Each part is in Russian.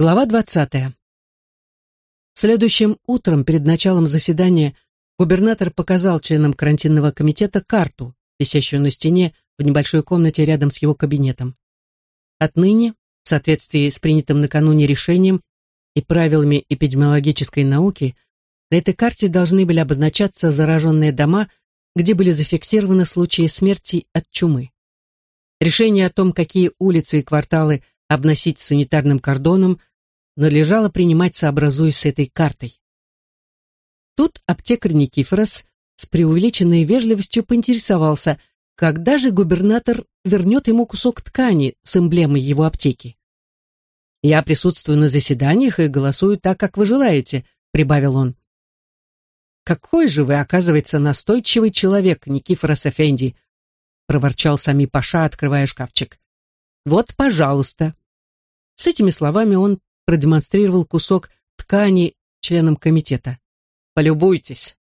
Глава двадцатая. Следующим утром, перед началом заседания, губернатор показал членам карантинного комитета карту, висящую на стене в небольшой комнате рядом с его кабинетом. Отныне, в соответствии с принятым накануне решением и правилами эпидемиологической науки, на этой карте должны были обозначаться зараженные дома, где были зафиксированы случаи смерти от чумы. Решение о том, какие улицы и кварталы обносить санитарным кордоном, надлежало принимать, сообразуясь с этой картой. Тут аптекарь Никифорос с преувеличенной вежливостью поинтересовался, когда же губернатор вернет ему кусок ткани с эмблемой его аптеки. «Я присутствую на заседаниях и голосую так, как вы желаете», — прибавил он. «Какой же вы, оказывается, настойчивый человек, Никифорос Эфенди», — проворчал сами Паша, открывая шкафчик. «Вот, пожалуйста». С этими словами он продемонстрировал кусок ткани членам комитета. «Полюбуйтесь».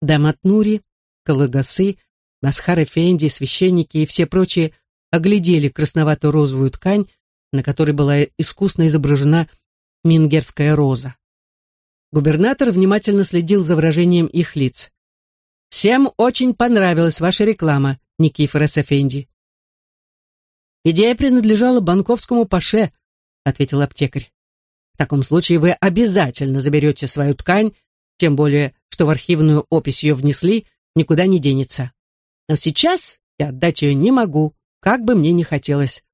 Даматнури, Калагасы, Масхар Эфенди, священники и все прочие оглядели красновато-розовую ткань, на которой была искусно изображена мингерская роза. Губернатор внимательно следил за выражением их лиц. «Всем очень понравилась ваша реклама, Никифор Эфенди». «Идея принадлежала банковскому паше», — ответил аптекарь. «В таком случае вы обязательно заберете свою ткань, тем более, что в архивную опись ее внесли, никуда не денется. Но сейчас я отдать ее не могу, как бы мне ни хотелось.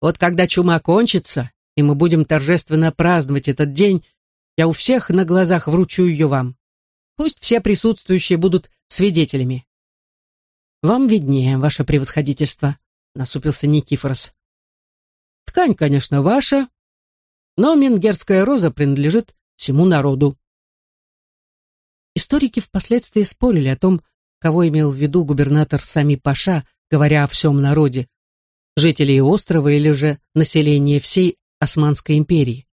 Вот когда чума кончится, и мы будем торжественно праздновать этот день, я у всех на глазах вручу ее вам. Пусть все присутствующие будут свидетелями. Вам виднее, ваше превосходительство, насупился Никифорос. Ткань, конечно, ваша, но менгерская роза принадлежит всему народу. Историки впоследствии спорили о том, кого имел в виду губернатор Сами Паша, говоря о всем народе, жителей острова или же население всей Османской империи.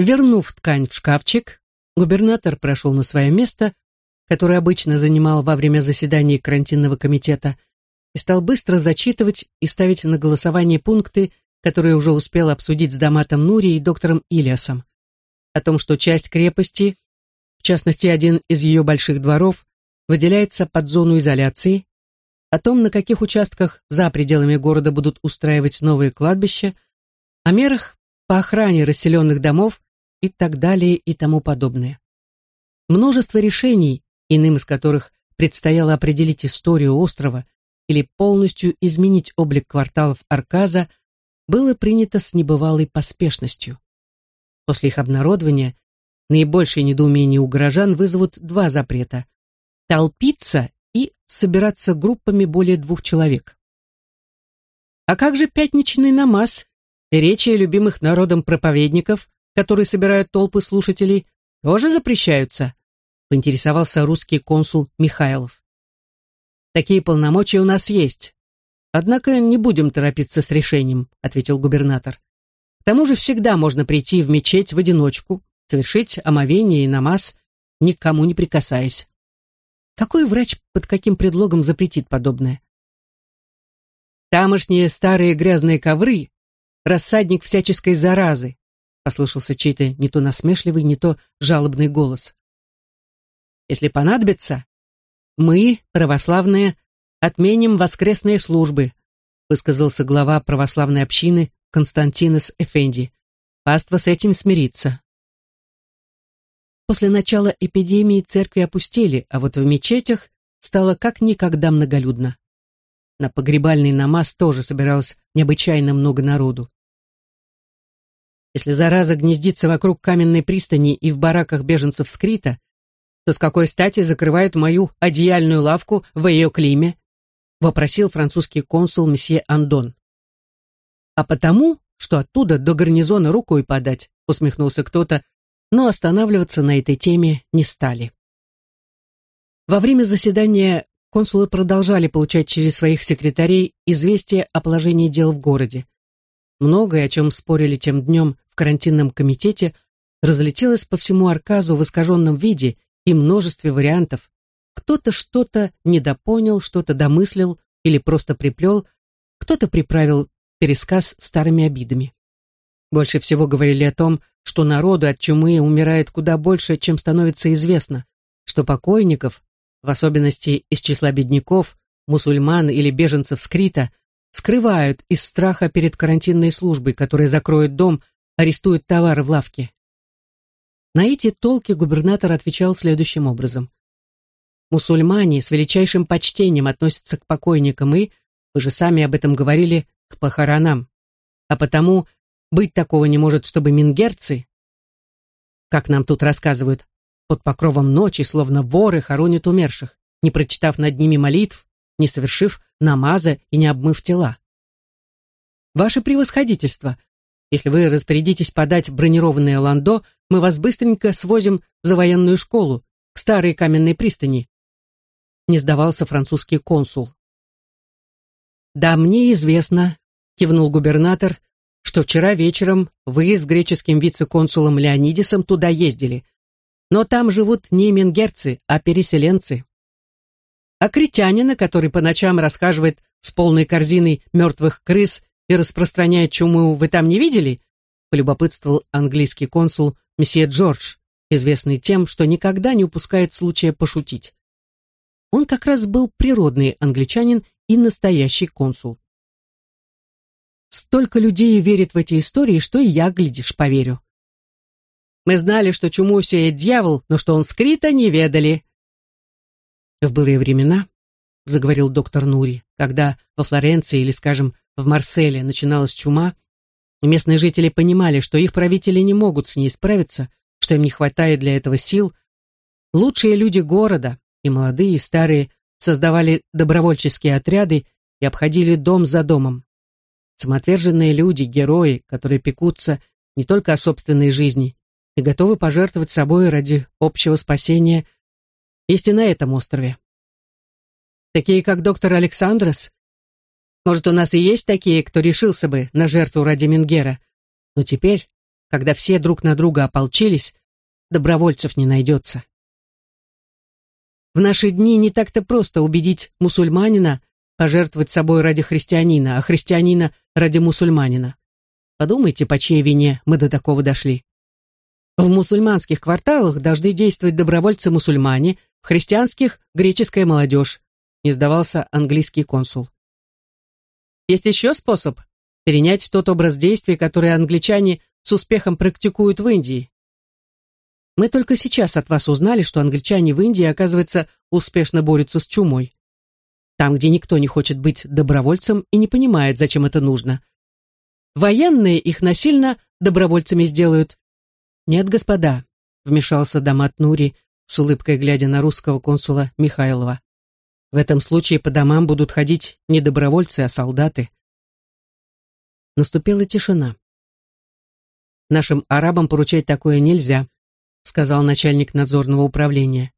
Вернув ткань в шкафчик, губернатор прошел на свое место, которое обычно занимал во время заседаний карантинного комитета, и стал быстро зачитывать и ставить на голосование пункты, которые уже успел обсудить с Даматом Нури и доктором Илиасом. О том, что часть крепости, в частности один из ее больших дворов, выделяется под зону изоляции, о том, на каких участках за пределами города будут устраивать новые кладбища, о мерах по охране расселенных домов и так далее и тому подобное. Множество решений, иным из которых предстояло определить историю острова или полностью изменить облик кварталов Арказа – было принято с небывалой поспешностью. После их обнародования наибольшее недоумение у горожан вызовут два запрета – толпиться и собираться группами более двух человек. А как же пятничный намаз речи любимых народом проповедников, которые собирают толпы слушателей, тоже запрещаются? Поинтересовался русский консул Михайлов. Такие полномочия у нас есть, «Однако не будем торопиться с решением», — ответил губернатор. «К тому же всегда можно прийти в мечеть в одиночку, совершить омовение и намаз, никому не прикасаясь. Какой врач под каким предлогом запретит подобное? Тамошние старые грязные ковры — рассадник всяческой заразы, послышался чей-то не то насмешливый, не то жалобный голос. Если понадобится, мы, православные, отменим воскресные службы», высказался глава православной общины Константинос Эфенди. «Паства с этим смирится». После начала эпидемии церкви опустели, а вот в мечетях стало как никогда многолюдно. На погребальный намаз тоже собиралось необычайно много народу. Если зараза гнездится вокруг каменной пристани и в бараках беженцев с то с какой стати закрывают мою одеяльную лавку в ее климе? Вопросил французский консул месье Андон. А потому, что оттуда до гарнизона рукой подать, усмехнулся кто-то, но останавливаться на этой теме не стали. Во время заседания консулы продолжали получать через своих секретарей известия о положении дел в городе. Многое, о чем спорили тем днем в карантинном комитете, разлетелось по всему Арказу в искаженном виде и множестве вариантов, кто-то что-то недопонял, что-то домыслил или просто приплел, кто-то приправил пересказ старыми обидами. Больше всего говорили о том, что народу от чумы умирает куда больше, чем становится известно, что покойников, в особенности из числа бедняков, мусульман или беженцев с Крита, скрывают из страха перед карантинной службой, которая закроет дом, арестует товары в лавке. На эти толки губернатор отвечал следующим образом. Мусульмане с величайшим почтением относятся к покойникам и, вы же сами об этом говорили, к похоронам. А потому быть такого не может, чтобы мингерцы, как нам тут рассказывают, под покровом ночи, словно воры, хоронят умерших, не прочитав над ними молитв, не совершив намаза и не обмыв тела. Ваше превосходительство, если вы распорядитесь подать бронированное ландо, мы вас быстренько свозим за военную школу, к старой каменной пристани. Не сдавался французский консул. Да, мне известно, кивнул губернатор, что вчера вечером вы с греческим вице-консулом Леонидисом туда ездили. Но там живут не менгерцы, а переселенцы. А критянина, который по ночам расхаживает с полной корзиной мертвых крыс и распространяет чуму, вы там не видели? Полюбопытствовал английский консул месье Джордж, известный тем, что никогда не упускает случая пошутить. Он как раз был природный англичанин и настоящий консул. Столько людей верит в эти истории, что и я, глядишь, поверю. Мы знали, что чуму сеет дьявол, но что он скрита, не ведали. В былые времена, заговорил доктор Нури, когда во Флоренции или, скажем, в Марселе начиналась чума, местные жители понимали, что их правители не могут с ней справиться, что им не хватает для этого сил, лучшие люди города, и молодые, и старые, создавали добровольческие отряды и обходили дом за домом. Самоотверженные люди, герои, которые пекутся не только о собственной жизни и готовы пожертвовать собой ради общего спасения, есть и на этом острове. Такие, как доктор Александрос. Может, у нас и есть такие, кто решился бы на жертву ради Менгера. Но теперь, когда все друг на друга ополчились, добровольцев не найдется. В наши дни не так-то просто убедить мусульманина пожертвовать собой ради христианина, а христианина ради мусульманина. Подумайте, по чьей вине мы до такого дошли. В мусульманских кварталах должны действовать добровольцы-мусульмане, в христианских – греческая молодежь, не сдавался английский консул. Есть еще способ перенять тот образ действий, который англичане с успехом практикуют в Индии. Мы только сейчас от вас узнали, что англичане в Индии, оказывается, успешно борются с чумой. Там, где никто не хочет быть добровольцем и не понимает, зачем это нужно. Военные их насильно добровольцами сделают. Нет, господа, вмешался Дамат Нури, с улыбкой глядя на русского консула Михайлова. В этом случае по домам будут ходить не добровольцы, а солдаты. Наступила тишина. Нашим арабам поручать такое нельзя, сказал начальник надзорного управления.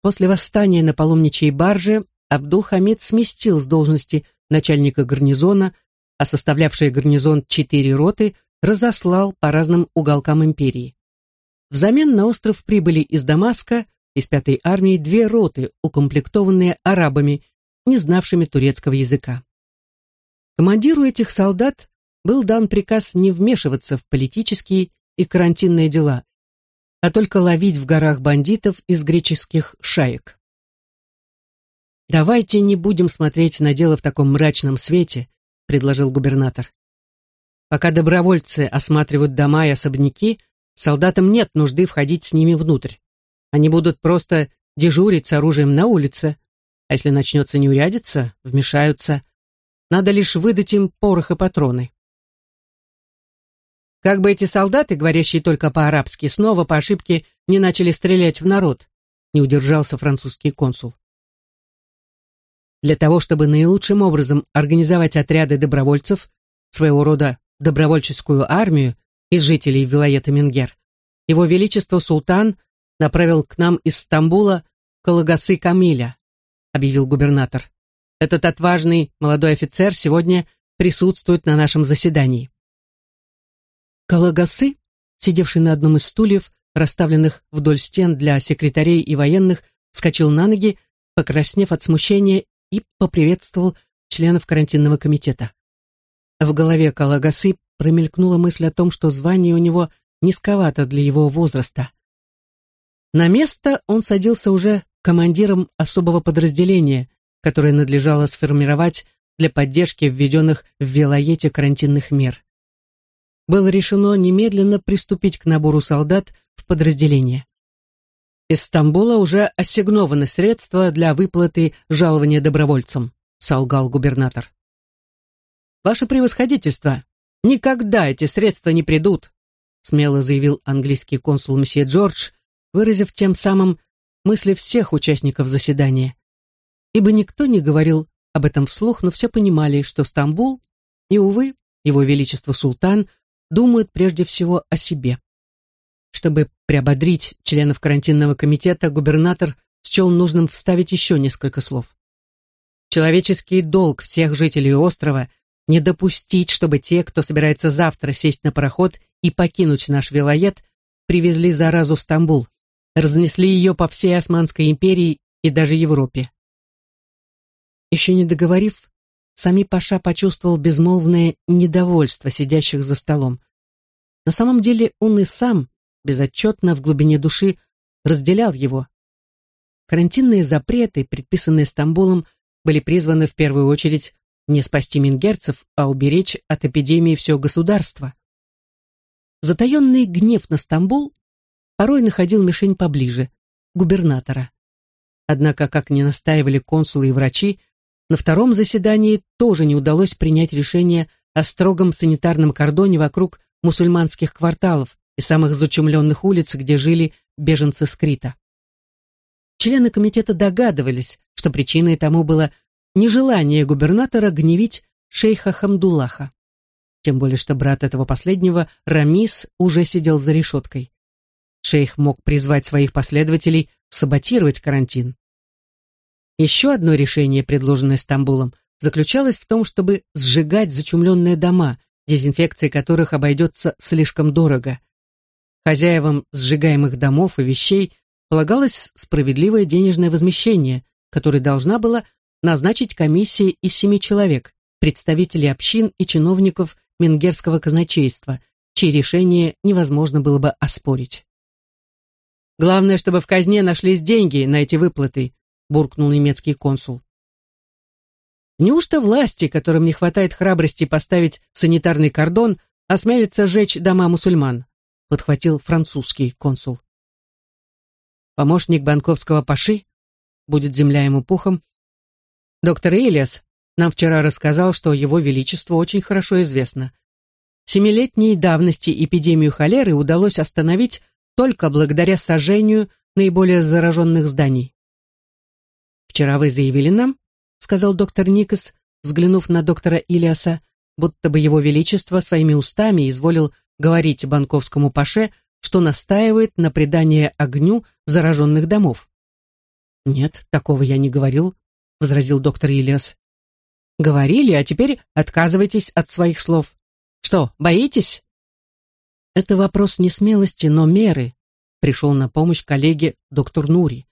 После восстания на паломничьей барже Абдул-Хамид сместил с должности начальника гарнизона, а составлявшие гарнизон четыре роты разослал по разным уголкам империи. Взамен на остров прибыли из Дамаска, из пятой армии, две роты, укомплектованные арабами, не знавшими турецкого языка. Командиру этих солдат был дан приказ не вмешиваться в политические и карантинные дела, а только ловить в горах бандитов из греческих шаек. «Давайте не будем смотреть на дело в таком мрачном свете», — предложил губернатор. «Пока добровольцы осматривают дома и особняки, солдатам нет нужды входить с ними внутрь. Они будут просто дежурить с оружием на улице, а если начнется неурядица, вмешаются. Надо лишь выдать им порох и патроны. Как бы эти солдаты, говорящие только по-арабски, снова по ошибке не начали стрелять в народ, не удержался французский консул. Для того, чтобы наилучшим образом организовать отряды добровольцев, своего рода добровольческую армию из жителей Вилаета Менгер, его величество султан направил к нам из Стамбула Калагасы Камиля, объявил губернатор. Этот отважный молодой офицер сегодня присутствует на нашем заседании. Калагасы, сидевший на одном из стульев, расставленных вдоль стен для секретарей и военных, вскочил на ноги, покраснев от смущения, и поприветствовал членов карантинного комитета. В голове Калагасы промелькнула мысль о том, что звание у него низковато для его возраста. На место он садился уже командиром особого подразделения, которое надлежало сформировать для поддержки введенных в Вилоете карантинных мер. Было решено немедленно приступить к набору солдат в подразделение. Из Стамбула уже ассигнованы средства для выплаты жалования добровольцам, солгал губернатор. Ваше превосходительство, никогда эти средства не придут, смело заявил английский консул месье Джордж, выразив тем самым мысли всех участников заседания. Ибо никто не говорил об этом вслух, но все понимали, что Стамбул и, увы, его величество султан думают прежде всего о себе. Чтобы приободрить членов карантинного комитета, губернатор счел нужным вставить еще несколько слов. Человеческий долг всех жителей острова – не допустить, чтобы те, кто собирается завтра сесть на пароход и покинуть наш вилоед, привезли заразу в Стамбул, разнесли ее по всей Османской империи и даже Европе. Еще не договорив, Сами Паша почувствовал безмолвное недовольство сидящих за столом. На самом деле он и сам, безотчетно в глубине души, разделял его. Карантинные запреты, предписанные Стамбулом, были призваны в первую очередь не спасти мингерцев, а уберечь от эпидемии все государство. Затаенный гнев на Стамбул порой находил мишень поближе, губернатора. Однако, как не настаивали консулы и врачи, на втором заседании тоже не удалось принять решение о строгом санитарном кордоне вокруг мусульманских кварталов и самых зачумленных улиц, где жили беженцы с Крита. Члены комитета догадывались, что причиной тому было нежелание губернатора гневить шейха Хамдуллаха. Тем более, что брат этого последнего, Рамис, уже сидел за решеткой. Шейх мог призвать своих последователей саботировать карантин. Еще одно решение, предложенное Стамбулом, заключалось в том, чтобы сжигать зачумленные дома, дезинфекция которых обойдется слишком дорого. Хозяевам сжигаемых домов и вещей полагалось справедливое денежное возмещение, которое должна была назначить комиссия из семи человек, представителей общин и чиновников Менгерского казначейства, чьи решения невозможно было бы оспорить. Главное, чтобы в казне нашлись деньги на эти выплаты, буркнул немецкий консул. Неужто власти, которым не хватает храбрости поставить санитарный кордон, осмелятся сжечь дома мусульман? подхватил французский консул. Помощник банковского паши, будет земля ему пухом, доктор Элиас нам вчера рассказал, что его величеству очень хорошо известно. Семилетней давности эпидемию холеры удалось остановить только благодаря сожжению наиболее зараженных зданий. «Вчера вы заявили нам, — сказал доктор Никас, взглянув на доктора Илиаса, будто бы его величество своими устами изволил говорить банковскому паше, что настаивает на предании огню зараженных домов. «Нет, такого я не говорил», — возразил доктор Илиас. «Говорили, а теперь отказывайтесь от своих слов. Что, боитесь?» «Это вопрос не смелости, но меры», — пришел на помощь коллеге доктор Нури.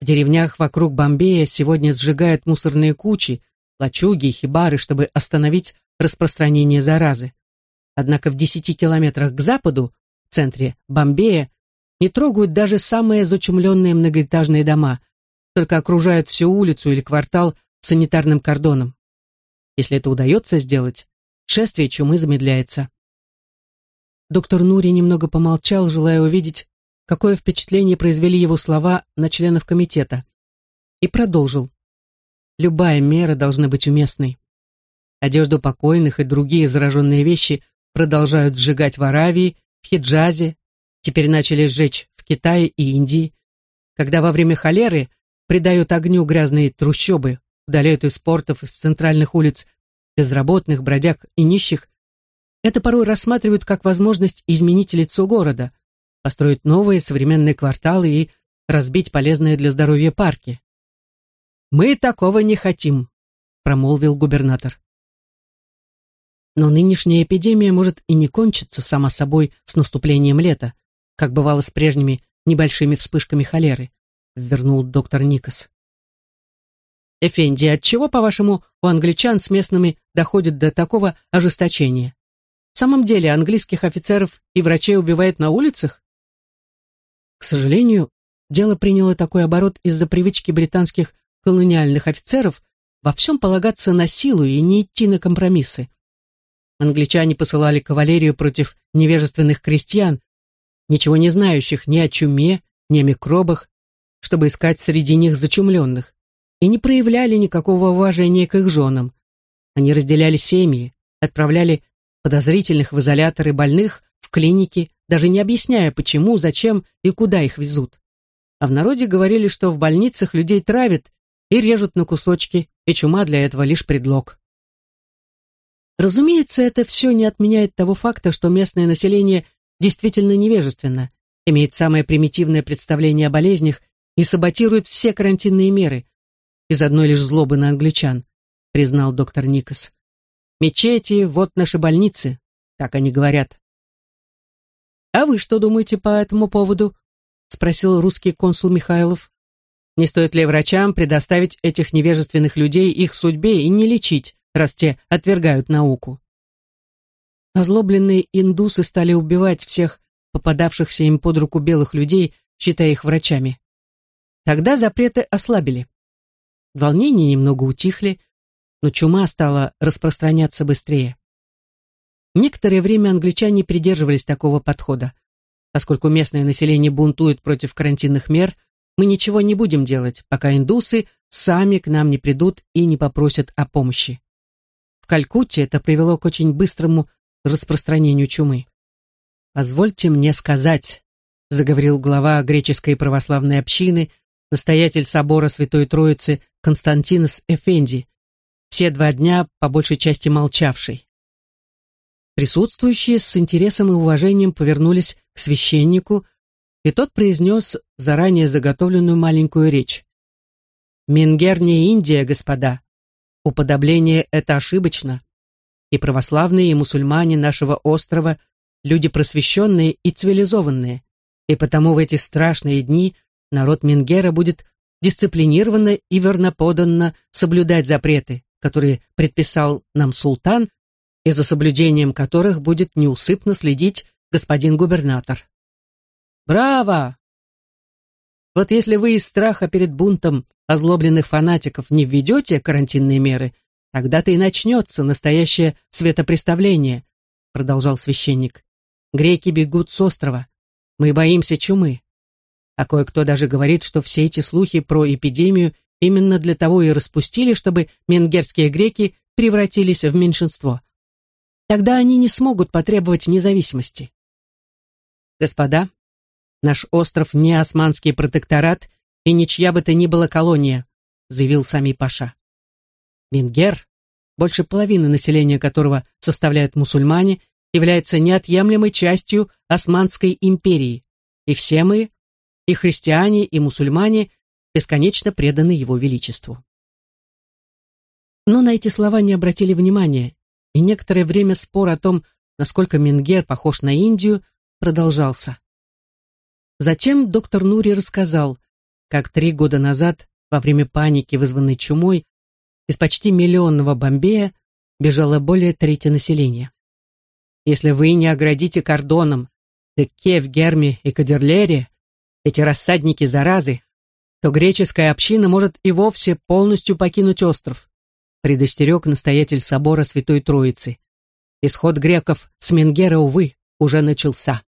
В деревнях вокруг Бомбея сегодня сжигают мусорные кучи, лачуги и хибары, чтобы остановить распространение заразы. Однако в десяти километрах к западу, в центре Бомбея, не трогают даже самые зачумленные многоэтажные дома, только окружают всю улицу или квартал санитарным кордоном. Если это удается сделать, шествие чумы замедляется. Доктор Нури немного помолчал, желая увидеть, какое впечатление произвели его слова на членов комитета. И продолжил. Любая мера должна быть уместной. Одежду покойных и другие зараженные вещи продолжают сжигать в Аравии, в Хиджазе, теперь начали сжечь в Китае и Индии. Когда во время холеры придают огню грязные трущобы, удаляют из портов, из центральных улиц безработных, бродяг и нищих, это порой рассматривают как возможность изменить лицо города, построить новые современные кварталы и разбить полезные для здоровья парки. «Мы такого не хотим», — промолвил губернатор. Но нынешняя эпидемия может и не кончиться сама собой с наступлением лета, как бывало с прежними небольшими вспышками холеры, вернул доктор Никас. Эфенди, отчего, по-вашему, у англичан с местными доходит до такого ожесточения? В самом деле, английских офицеров и врачей убивают на улицах? К сожалению, дело приняло такой оборот из-за привычки британских колониальных офицеров во всем полагаться на силу и не идти на компромиссы. Англичане посылали кавалерию против невежественных крестьян, ничего не знающих ни о чуме, ни о микробах, чтобы искать среди них зачумленных и не проявляли никакого уважения к их женам. Они разделяли семьи, отправляли подозрительных в изоляторы больных, в клиники, даже не объясняя, почему, зачем и куда их везут. А в народе говорили, что в больницах людей травят и режут на кусочки, и чума для этого лишь предлог. Разумеется, это все не отменяет того факта, что местное население действительно невежественно, имеет самое примитивное представление о болезнях и саботирует все карантинные меры, из одной лишь злобы на англичан, признал доктор Никас. Мечети, вот наши больницы, так они говорят. А вы что думаете по этому поводу? спросил русский консул Михайлов. Не стоит ли врачам предоставить этих невежественных людей их судьбе и не лечить, раз те отвергают науку? Озлобленные индусы стали убивать всех попадавшихся им под руку белых людей, считая их врачами. Тогда запреты ослабили. Волнения немного утихли, но чума стала распространяться быстрее. Некоторое время англичане придерживались такого подхода. Поскольку местное население бунтует против карантинных мер, мы ничего не будем делать, пока индусы сами к нам не придут и не попросят о помощи. В Калькутте это привело к очень быстрому распространению чумы. «Позвольте мне сказать», — заговорил глава греческой православной общины, настоятель собора Святой Троицы Константинос Эфенди, все два дня по большей части молчавший. Присутствующие с интересом и уважением повернулись к священнику, и тот произнес заранее заготовленную маленькую речь. «Мингер не Индия, господа. Уподобление это ошибочно. И православные, и мусульмане нашего острова – люди просвещенные и цивилизованные, и потому в эти страшные дни – народ Мингера будет дисциплинированно и верноподанно соблюдать запреты, которые предписал нам султан, и за соблюдением которых будет неусыпно следить господин губернатор. Браво! Вот если вы из страха перед бунтом озлобленных фанатиков не введете карантинные меры, тогда-то и начнется настоящее светопреставление, продолжал священник. Греки бегут с острова. Мы боимся чумы. А кое-кто даже говорит, что все эти слухи про эпидемию именно для того и распустили, чтобы менгерские греки превратились в меньшинство. Тогда они не смогут потребовать независимости. Господа, наш остров не османский протекторат и ничья бы то ни была колония, заявил сами Паша. Менгер, больше половины населения которого составляют мусульмане, является неотъемлемой частью Османской империи, и все мы и христиане, и мусульмане бесконечно преданы его величеству. Но на эти слова не обратили внимания, и некоторое время спор о том, насколько Мингер похож на Индию, продолжался. Затем доктор Нури рассказал, как три года назад, во время паники, вызванной чумой, из почти миллионного Бомбея бежало более трети населения. Если вы не оградите кордоном Декке в Герме и Кадерлере, эти рассадники заразы, то греческая община может и вовсе полностью покинуть остров, предостерег настоятель собора Святой Троицы. Исход греков с Менгера, увы, уже начался.